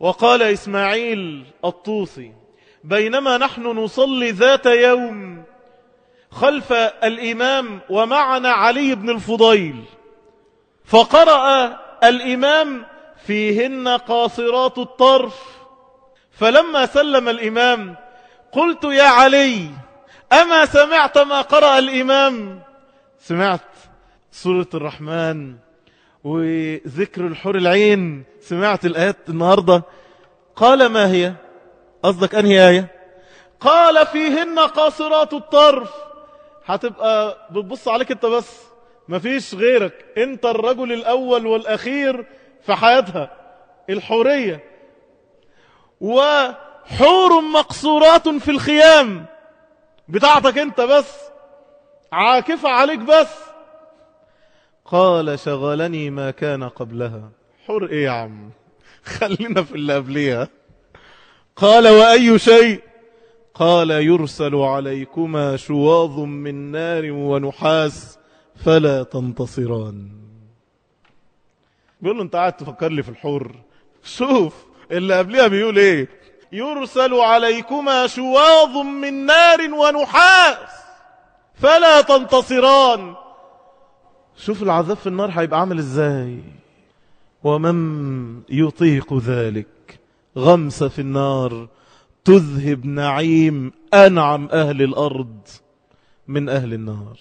وقال إسماعيل الطوسي بينما نحن نصلي ذات يوم خلف الإمام ومعنا علي بن الفضيل فقرأ الإمام فيهن قاصرات الطرف فلما سلم الإمام قلت يا علي أما سمعت ما قرأ الإمام؟ سمعت سورة الرحمن. وذكر الحور العين سمعت الآيات النهاردة. قال ما هي؟ قصدك أنهي آية؟ قال فيهن قاصرات الطرف. هتبقى بتبص عليك أنت بس. مفيش غيرك. أنت الرجل الأول والأخير في حياتها. الحورية. وحور مقصورات في الخيام. بتاعتك أنت بس. عاكفة عليك بس. قال شغلني ما كان قبلها. حر إيه يا عم؟ خلينا في اللي قبليها. قال وأي شيء؟ قال يرسل عليكما شواظ من نار ونحاس فلا تنتصران. بيقول له انت قاعد تفكر لي في الحور شوف اللي قبلها بيقول إيه؟ يرسل عليكما شواظ من نار ونحاس فلا تنتصران. شوف العذاب في النار هيبقى عامل إزاي. ومن يطيق ذلك غمس في النار تذهب نعيم أنعم أهل الأرض من أهل النار.